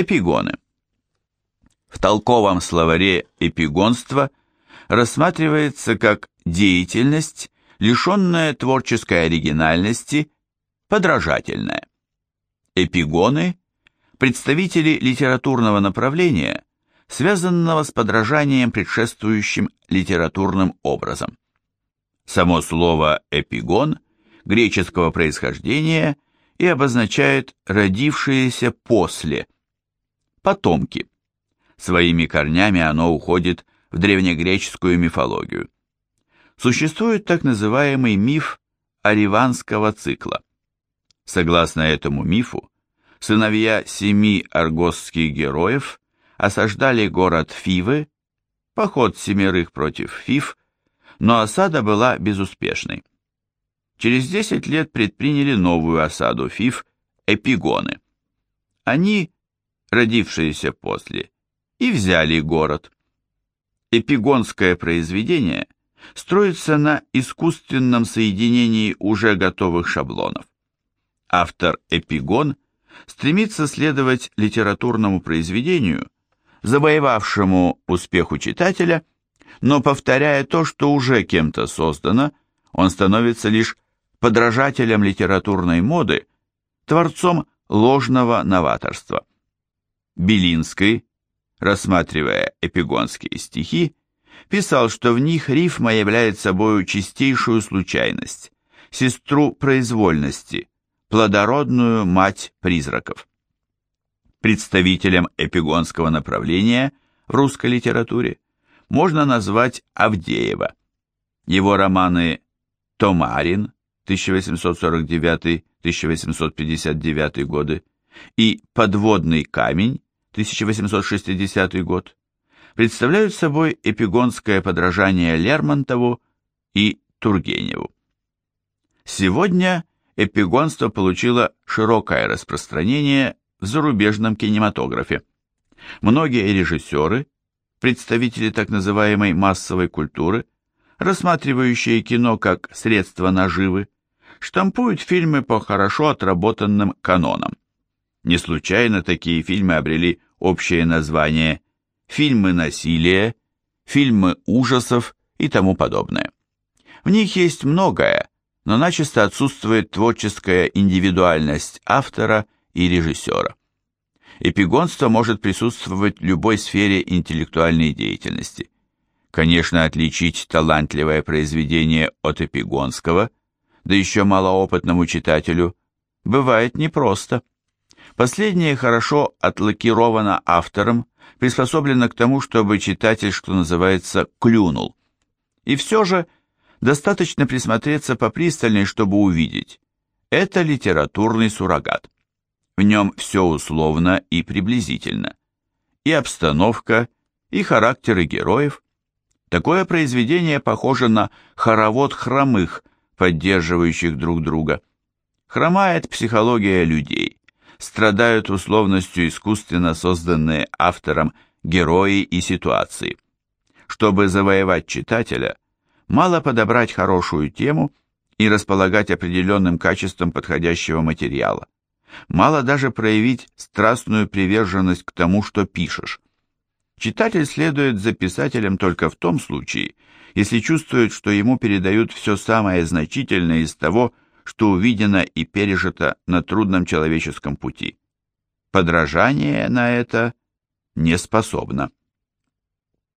Эпигоны. В толковом словаре эпигонство рассматривается как деятельность, лишенная творческой оригинальности, подражательная. Эпигоны – представители литературного направления, связанного с подражанием предшествующим литературным образом. Само слово «эпигон» греческого происхождения и обозначает «родившиеся после», «потомки». Своими корнями оно уходит в древнегреческую мифологию. Существует так называемый миф Ариванского цикла. Согласно этому мифу, сыновья семи аргосских героев осаждали город Фивы, поход семерых против Фив, но осада была безуспешной. Через 10 лет предприняли новую осаду Фив Эпигоны. Они, родившиеся после, и взяли город. Эпигонское произведение строится на искусственном соединении уже готовых шаблонов. Автор Эпигон стремится следовать литературному произведению, завоевавшему успех у читателя, но повторяя то, что уже кем-то создано, он становится лишь подражателем литературной моды, творцом ложного новаторства. Белинский рассматривая эпигонские стихи, писал, что в них рифма является собой чистейшую случайность, сестру произвольности, плодородную мать призраков. Представителем эпигонского направления в русской литературе можно назвать Авдеева. Его романы «Томарин» 1849-1859 годы и «Подводный камень» 1860 год, представляют собой эпигонское подражание Лермонтову и Тургеневу. Сегодня эпигонство получило широкое распространение в зарубежном кинематографе. Многие режиссеры, представители так называемой массовой культуры, рассматривающие кино как средство наживы, штампуют фильмы по хорошо отработанным канонам. Не случайно такие фильмы обрели общее название «фильмы насилия», «фильмы ужасов» и тому подобное. В них есть многое, но начисто отсутствует творческая индивидуальность автора и режиссера. Эпигонство может присутствовать в любой сфере интеллектуальной деятельности. Конечно, отличить талантливое произведение от эпигонского, да еще малоопытному читателю, бывает непросто. Последнее хорошо отлакировано автором, приспособлено к тому, чтобы читатель, что называется, клюнул. И все же достаточно присмотреться попристальней, чтобы увидеть. Это литературный суррогат. В нем все условно и приблизительно. И обстановка, и характеры героев. Такое произведение похоже на хоровод хромых, поддерживающих друг друга. Хромает психология людей страдают условностью искусственно созданные автором герои и ситуации. Чтобы завоевать читателя, мало подобрать хорошую тему и располагать определенным качеством подходящего материала. Мало даже проявить страстную приверженность к тому, что пишешь. Читатель следует за писателем только в том случае, если чувствует, что ему передают все самое значительное из того, что увидено и пережито на трудном человеческом пути. Подражание на это не способно.